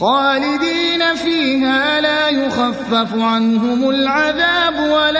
خالدين فيها لا يخفف عنهم العذاب ولا